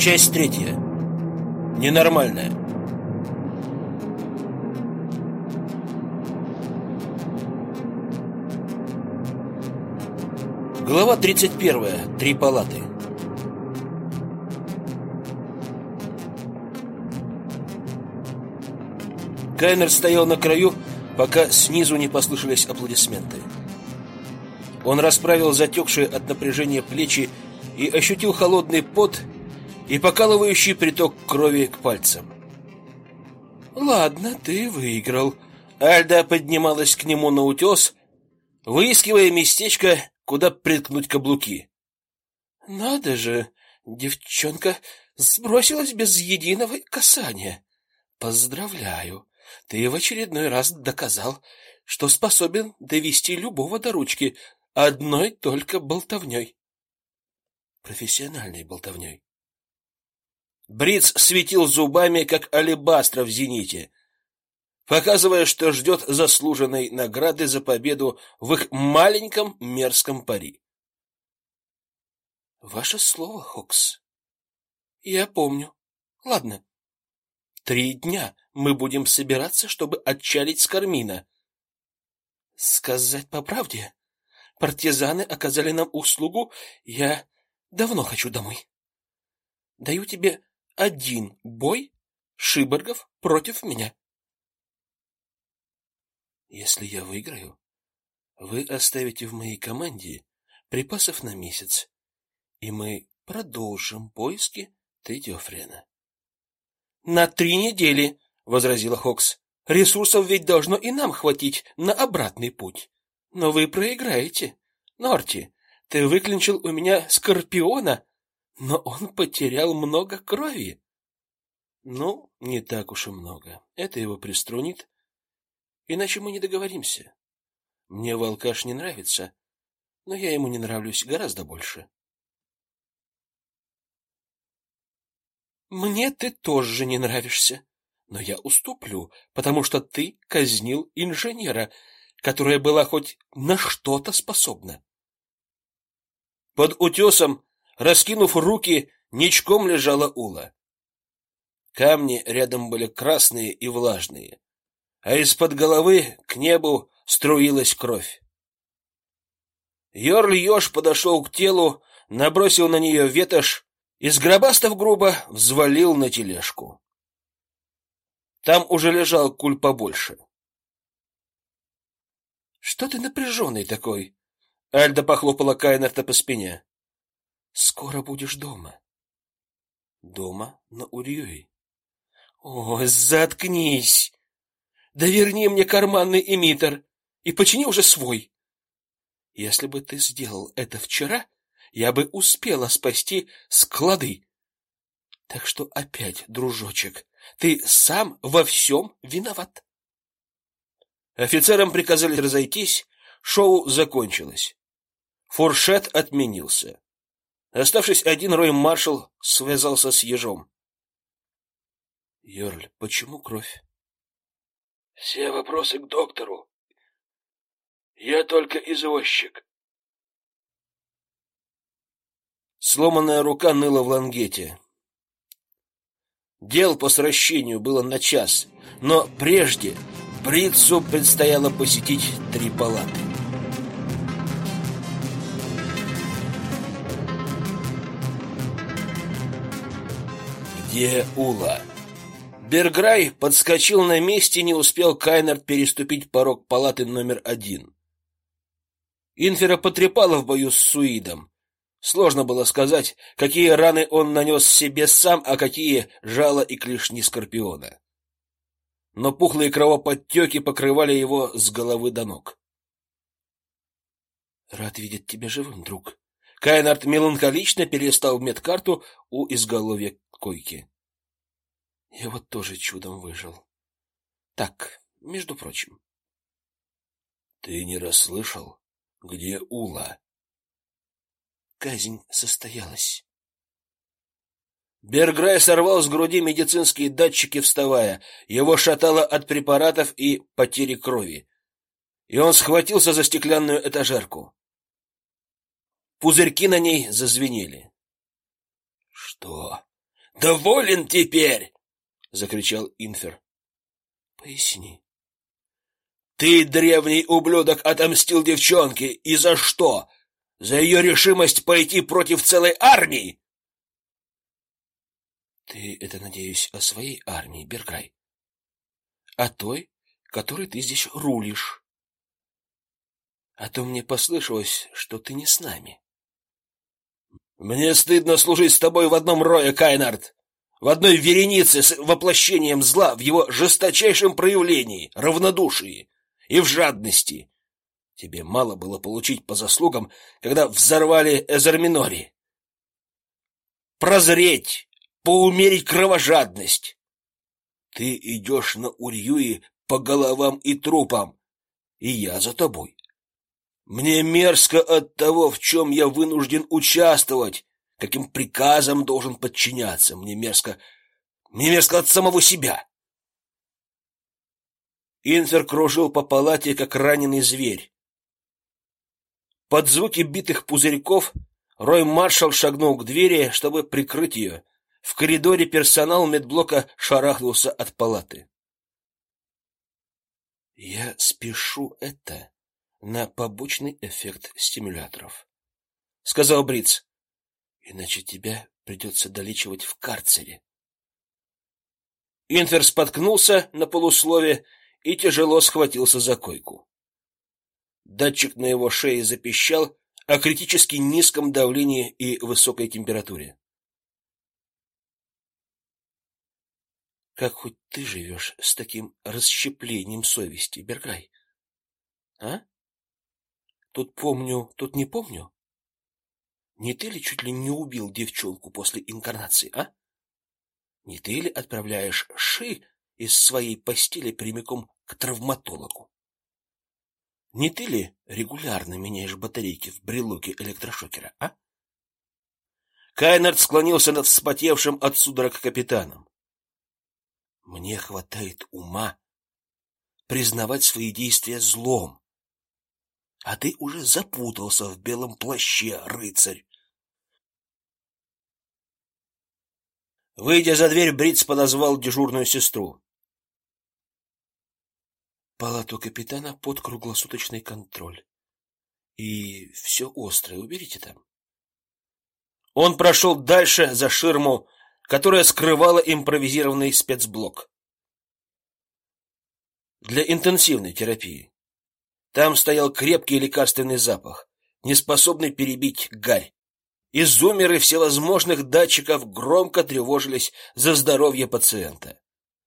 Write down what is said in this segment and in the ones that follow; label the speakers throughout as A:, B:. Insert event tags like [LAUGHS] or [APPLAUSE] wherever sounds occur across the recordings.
A: Часть третья. Ненормальная. Глава 31. Три палаты. Кайнер стоял на краю, пока снизу не послышались аплодисменты. Он расправил затекшие от напряжения плечи и ощутил холодный пот и покалывающий приток крови к пальцам. «Ладно, ты выиграл». Альда поднималась к нему на утес, выискивая местечко, куда приткнуть каблуки. «Надо же, девчонка сбросилась без единого касания. Поздравляю, ты в очередной раз доказал, что способен довести любого до ручки одной только болтовней. Профессиональной болтовней. Бриц светил зубами, как алебастра в зените, показывая, что ждет заслуженной награды за победу в их маленьком мерзком пари. Ваше слово, Хокс. Я помню. Ладно. Три дня мы будем собираться, чтобы отчалить с Кармина. Сказать по правде, партизаны оказали нам услугу, я давно хочу домой. Даю тебе один бой шиборгов против меня. Если я выиграю, вы оставите в моей команде припасов на месяц, и мы продолжим поиски третьего френа. На три недели, возразила Хокс. Ресурсов ведь должно и нам хватить на обратный путь. Но вы проиграете. Норти, ты выклинчил у меня скорпиона, но он потерял много крови. Ну, не так уж и много. Это его приструнит. Иначе мы не договоримся. Мне волкаш не нравится, но я ему не нравлюсь гораздо больше. Мне ты тоже не нравишься, но я уступлю, потому что ты казнил инженера, которая была хоть на что-то способна. Под утесом, раскинув руки, ничком лежала Ула. Камни рядом были красные и влажные, а из-под головы к небу струилась кровь. Йорль Ёж подошел к телу, набросил на нее ветошь и, сгробастав грубо, взвалил на тележку. Там уже лежал куль побольше. Что ты напряженный такой? Альда похлопала Кайнерта по спине. Скоро будешь дома. Дома на Урьюи. О, заткнись. Да верни мне карманный эмиттер и почини уже свой. Если бы ты сделал это вчера, я бы успела спасти склады. Так что опять, дружочек, ты сам во всем виноват. Офицерам приказали разойтись, шоу закончилось. Фуршет отменился. Оставшись один, Рой Маршал связался с ежом. Йорль, почему кровь?
B: Все вопросы к доктору. Я только извозчик.
A: Сломанная рука ныла в лангете. Дел по сращению было на час, но прежде Бритцу предстояло посетить три палаты. Где? Берграй подскочил на месте, не успел Кайнер переступить порог палаты номер один. Инфера потрепала в бою с Суидом. Сложно было сказать, какие раны он нанес себе сам, а какие жало и клешни скорпиона но пухлые кровоподтеки покрывали его с головы до ног. Рад видеть тебя живым, друг. Кайнард меланхолично перестал медкарту у изголовья койки. Я вот тоже чудом выжил. Так, между прочим. Ты не расслышал, где Ула? Казнь состоялась. Берграй сорвал с груди медицинские датчики, вставая. Его шатало от препаратов и потери крови. И он схватился за стеклянную этажерку. Пузырьки на ней зазвенели. Что?
B: Доволен теперь? закричал Инфер.
A: Поясни.
B: Ты, древний ублюдок, отомстил девчонке, и за что? За ее решимость пойти против целой армии?
A: Ты это, надеюсь, о своей армии, Бергай? О той, которой ты здесь рулишь? А то мне послышалось, что ты не с нами.
B: Мне стыдно служить с тобой в одном рое, Кайнард, в одной веренице с воплощением зла в его жесточайшем проявлении, равнодушии и в жадности. Тебе мало было получить по заслугам, когда взорвали Эзерминори. Прозреть, поумерить кровожадность. Ты идешь на Урьюи по головам и трупам, и я за тобой. Мне мерзко от того, в чем я вынужден участвовать, каким приказам должен подчиняться. Мне мерзко... Мне мерзко от самого себя. Инфер кружил по палате, как раненый зверь. Под звуки битых пузырьков Рой Маршал шагнул к двери, чтобы прикрыть ее. В коридоре персонал медблока шарахнулся от палаты.
A: Я спешу это на побочный эффект стимуляторов, сказал Бриц. Иначе тебя придется долечивать в карцере.
B: Инфер споткнулся на полуслове и тяжело схватился за койку. Датчик на его шее запищал о критически низком давлении и высокой температуре.
A: Как хоть ты живешь с таким расщеплением совести, Бергай? А? Тут помню, тут не помню. Не ты ли чуть ли не убил девчонку после инкарнации, а? Не ты ли отправляешь Ши из своей постели прямиком к травматологу? Не ты ли регулярно меняешь батарейки в брелоке электрошокера, а?
B: Кайнард склонился над вспотевшим от судорог капитаном.
A: Мне хватает ума признавать свои действия злом. А ты уже запутался в белом плаще, рыцарь.
B: Выйдя за дверь, Бриц подозвал дежурную сестру.
A: Палату капитана под круглосуточный контроль. И все острое уберите там.
B: Он прошел дальше за ширму, которая скрывала импровизированный спецблок для интенсивной терапии. Там стоял крепкий лекарственный запах, не способный перебить гарь. Изумеры всевозможных датчиков громко тревожились за здоровье пациента.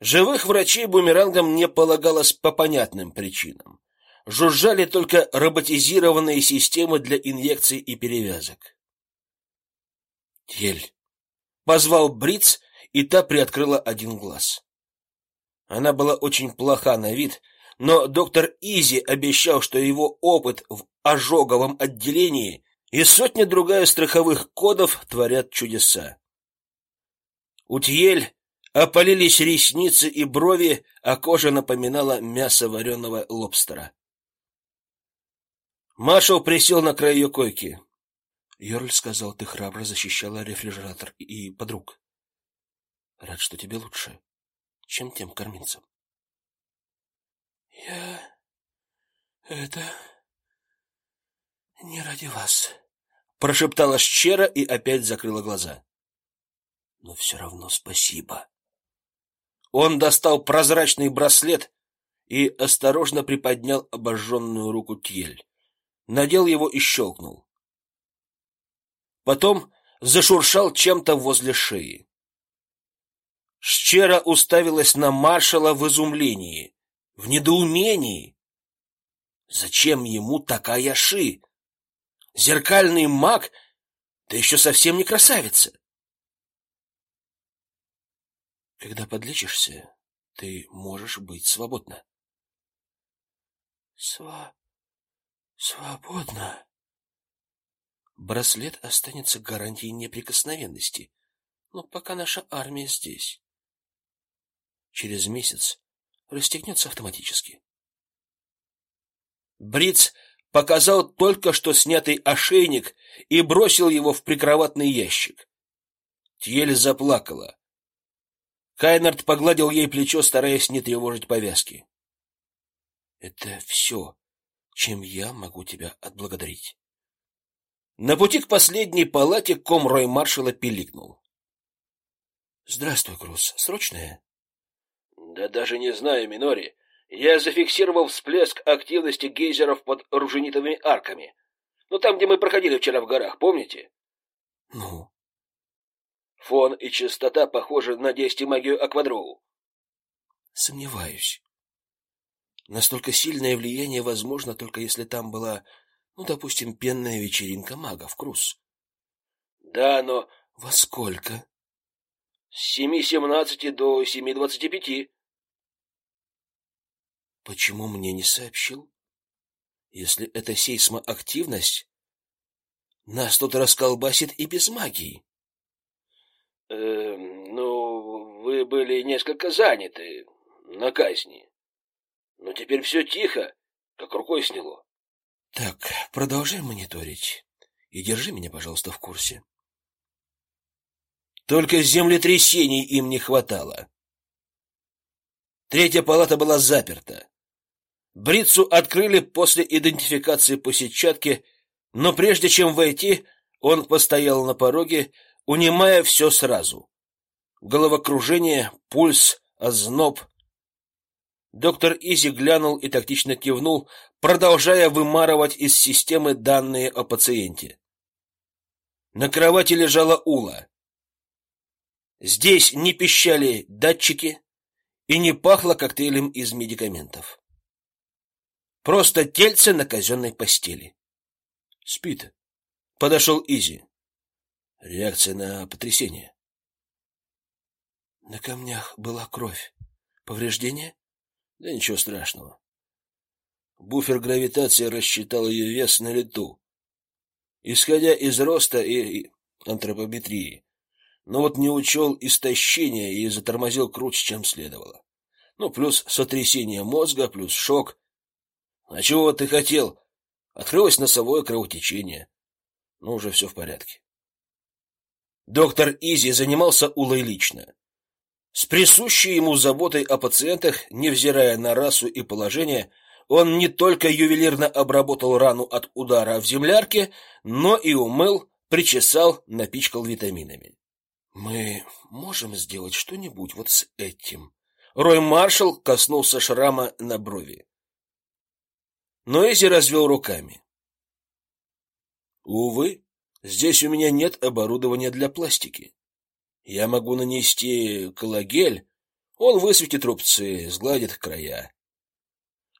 B: Живых врачей бумерангом не полагалось по понятным причинам. Жужжали только роботизированные системы для инъекций и перевязок. Ель позвал Бриц, и та приоткрыла один глаз. Она была очень плоха на вид, но доктор Изи обещал, что его опыт в ожоговом отделении и сотня другая страховых кодов творят чудеса. Утьель опалились ресницы и брови, а кожа напоминала мясо вареного лобстера. Маршал присел на край ее койки.
A: Йорль сказал, ты храбро защищала рефрижератор и подруг. Рад, что тебе лучше, чем тем кормильцам. Я это не ради вас,
B: прошептала Щера и опять закрыла глаза.
A: Но все равно спасибо.
B: Он достал прозрачный браслет и осторожно приподнял обожженную руку Тьель. Надел его и щелкнул. Потом зашуршал чем-то возле шеи. Щера уставилась на маршала в изумлении, в недоумении. Зачем ему такая ши? Зеркальный маг, да еще совсем не красавица.
A: Когда подлечишься, ты можешь быть свободна. Сва... свободна. Браслет останется гарантией неприкосновенности, но пока наша армия здесь. Через месяц расстегнется автоматически.
B: Бриц показал только что снятый ошейник и бросил его в прикроватный ящик. Тьель заплакала. Кайнард погладил ей плечо, стараясь не тревожить повязки.
A: — Это все, чем я могу тебя отблагодарить.
B: На пути к последней палате комрой маршала пиликнул.
A: — Здравствуй, Крус. Срочное?
B: — Да даже не знаю, Минори. Я зафиксировал всплеск активности гейзеров под оруженитовыми арками. Ну, там, где мы проходили вчера в горах, помните?
A: — Ну?
B: Фон и частота похожи на действие магию Аквадроу.
A: Сомневаюсь. Настолько сильное влияние возможно только если там была, ну, допустим, пенная вечеринка магов, Крус.
B: Да, но
A: во сколько?
B: С семи семнадцати до семи двадцати пяти.
A: Почему мне не сообщил? Если это сейсмоактивность, нас тут расколбасит и без магии.
B: Э, ну, вы были несколько заняты на казни. Но теперь все тихо, как рукой сняло.
A: Так, продолжай мониторить и держи меня, пожалуйста, в курсе.
B: Только землетрясений им не хватало. Третья палата была заперта. Брицу открыли после идентификации по сетчатке, но прежде чем войти, он постоял на пороге, унимая все сразу. Головокружение, пульс, озноб. Доктор Изи глянул и тактично кивнул, продолжая вымарывать из системы данные о пациенте. На кровати лежала Ула. Здесь не пищали датчики и не пахло коктейлем из медикаментов. Просто тельце на казенной постели. Спит. Подошел Изи. Реакция на потрясение.
A: На камнях была кровь. Повреждения?
B: Да ничего страшного. Буфер гравитации рассчитал ее вес на лету, исходя из роста и антропометрии. Но вот не учел истощения и затормозил круче, чем следовало. Ну, плюс сотрясение мозга, плюс шок. А чего ты хотел? Открылось носовое кровотечение. Ну, уже все в порядке. Доктор Изи занимался Улой лично. С присущей ему заботой о пациентах, невзирая на расу и положение, он не только ювелирно обработал рану от удара в землярке, но и умыл, причесал, напичкал витаминами.
A: Мы можем сделать что-нибудь вот с этим.
B: Рой Маршал коснулся шрама на брови. Но Изи развел руками. Увы, Здесь у меня нет оборудования для пластики. Я могу нанести коллагель, он высветит рубцы, сгладит края.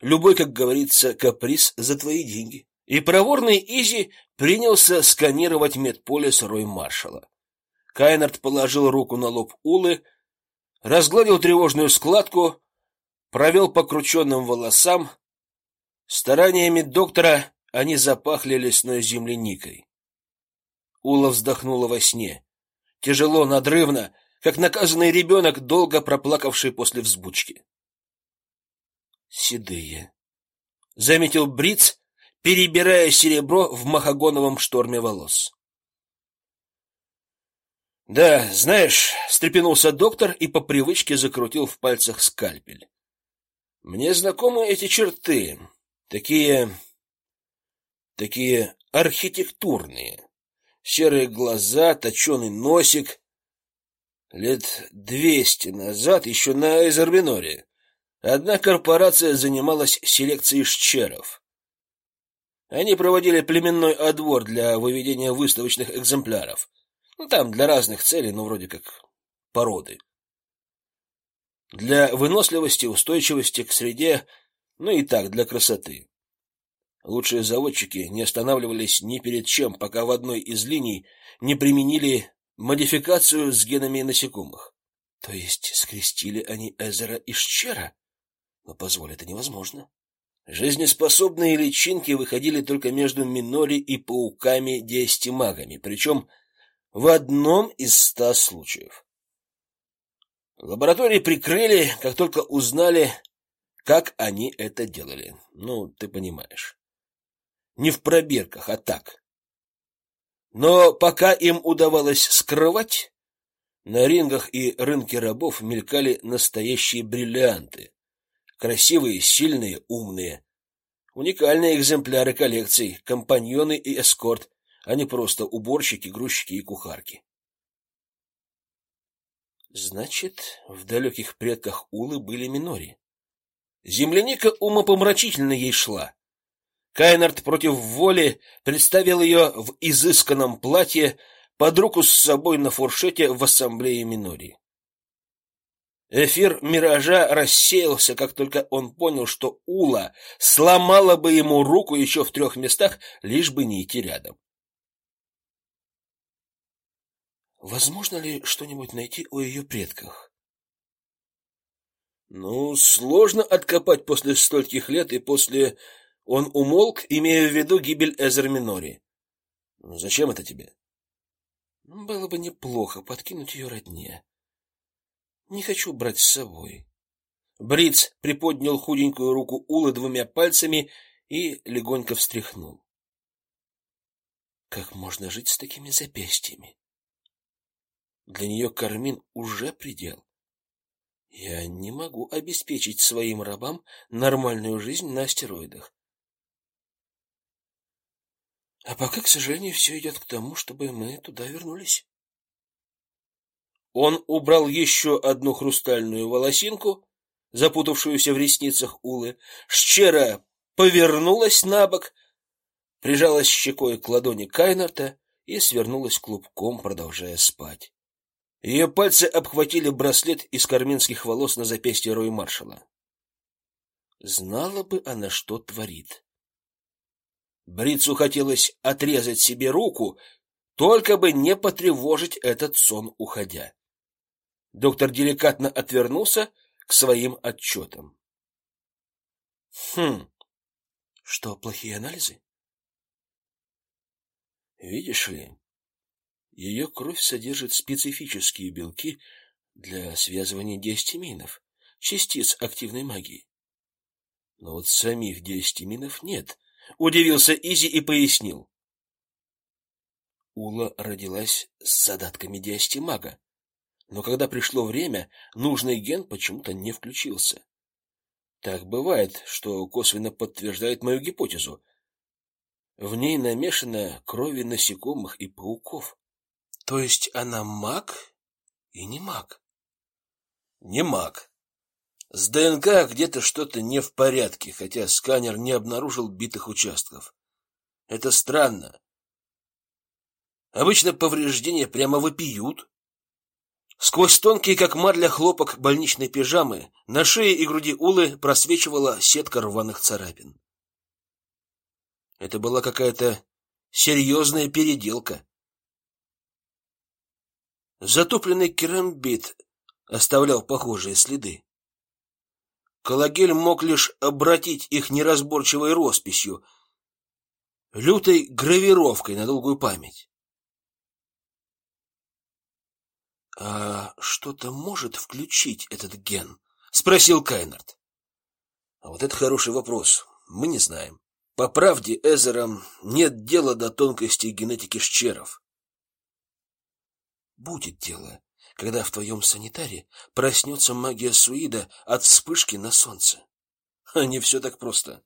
B: Любой, как говорится, каприз за твои деньги. И проворный Изи принялся сканировать медполе сырой маршала. Кайнард положил руку на лоб Улы, разгладил тревожную складку, провел по крученным волосам. Стараниями доктора они запахли лесной земляникой. Ула вздохнула во сне. Тяжело, надрывно, как наказанный ребенок, долго проплакавший после взбучки.
A: Седые,
B: заметил Бриц, перебирая серебро в махагоновом шторме волос. Да, знаешь, встрепенулся доктор и по привычке закрутил в пальцах скальпель. Мне знакомы эти черты, такие такие архитектурные серые глаза, точеный носик. Лет двести назад, еще на Эзербиноре, одна корпорация занималась селекцией шчеров. Они проводили племенной отбор для выведения выставочных экземпляров. Ну, там для разных целей, ну, вроде как породы. Для выносливости, устойчивости к среде, ну и так, для красоты. Лучшие заводчики не останавливались ни перед чем, пока в одной из линий не применили модификацию с генами насекомых.
A: То есть скрестили они Эзера и Шчера? Но позволь, это невозможно.
B: Жизнеспособные личинки выходили только между Минори и пауками-диастимагами, причем в одном из ста случаев. Лаборатории прикрыли, как только узнали, как они это делали. Ну, ты понимаешь не в пробирках, а так. Но пока им удавалось скрывать, На рингах и рынке рабов мелькали настоящие бриллианты. Красивые, сильные, умные. Уникальные экземпляры коллекций, компаньоны и эскорт, а не просто уборщики, грузчики и кухарки. Значит, в далеких предках Улы были минори. Земляника умопомрачительно ей шла. Кайнард против воли представил ее в изысканном платье под руку с собой на фуршете в ассамблее Минори. Эфир миража рассеялся, как только он понял, что Ула сломала бы ему руку еще в трех местах, лишь бы не идти рядом. Возможно ли что-нибудь найти о ее предках? Ну, сложно откопать после стольких лет и после он умолк, имея в виду гибель Эзер Минори. Ну, зачем это тебе? Было бы неплохо подкинуть ее родне. Не хочу брать с собой. Бриц приподнял худенькую руку Улы двумя пальцами и легонько встряхнул. Как можно жить с такими запястьями? Для нее Кармин уже предел. Я не могу обеспечить своим рабам нормальную жизнь на астероидах. А пока, к сожалению, все идет к тому, чтобы мы туда вернулись. Он убрал еще одну хрустальную волосинку, запутавшуюся в ресницах Улы. Щера повернулась на бок, прижалась щекой к ладони Кайнарта и свернулась клубком, продолжая спать. Ее пальцы обхватили браслет из карминских волос на запястье Рой Маршала. Знала бы она, что творит. Брицу хотелось отрезать себе руку, только бы не потревожить этот сон, уходя. Доктор деликатно отвернулся к своим отчетам. Хм. Что, плохие анализы? Видишь ли, ее кровь содержит специфические белки для связывания диастиминов, частиц активной магии. Но вот самих диастиминов нет, Удивился Изи и пояснил. Ула родилась с задатками диастимага, но когда пришло время, нужный ген почему-то не включился. Так бывает, что косвенно подтверждает мою гипотезу. В ней намешано крови насекомых и пауков. То есть она маг и не маг. Не маг, с ДНК где-то что-то не в порядке, хотя сканер не обнаружил битых участков. Это странно. Обычно повреждения прямо вопиют. Сквозь тонкие, как марля, хлопок больничной пижамы на шее и груди Улы просвечивала сетка рваных царапин. Это была какая-то серьезная переделка. Затопленный керамбит оставлял похожие следы. Калагель мог лишь обратить их неразборчивой росписью, лютой гравировкой на долгую память. А что-то может включить этот ген? спросил Кайнард. А вот это хороший вопрос. Мы не знаем. По правде, Эзерам нет дела до тонкостей генетики шчеров. Будет дело, когда в твоем санитаре проснется магия Суида от вспышки на солнце. А [LAUGHS] не все так просто.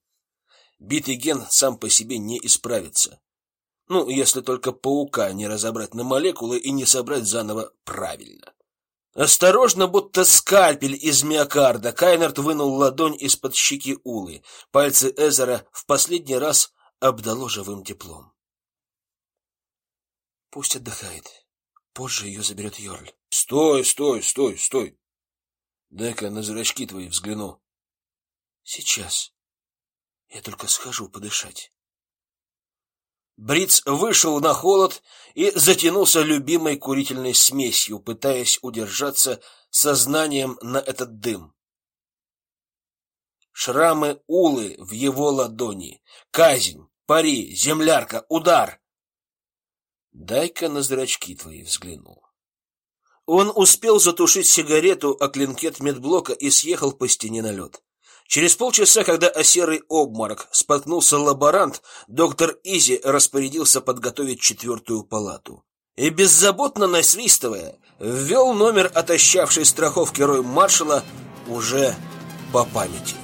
B: Битый ген сам по себе не исправится. Ну, если только паука не разобрать на молекулы и не собрать заново правильно. Осторожно, будто скальпель из миокарда, Кайнерт вынул ладонь из-под щеки Улы. Пальцы Эзера в последний раз обдало живым теплом. Пусть отдыхает. Позже ее заберет Йорль. Стой, стой, стой, стой. Дай-ка на зрачки твои взгляну. Сейчас. Я только схожу подышать. Бриц вышел на холод и затянулся любимой курительной смесью, пытаясь удержаться сознанием на этот дым. Шрамы улы в его ладони, казнь, пари, землярка, удар. Дай-ка на зрачки твои взгляну. Он успел затушить сигарету о клинкет медблока и съехал по стене на лед. Через полчаса, когда о серый обморок споткнулся лаборант, доктор Изи распорядился подготовить четвертую палату. и, беззаботно насвистывая, ввел номер отощавшей страховки рой маршала уже по памяти.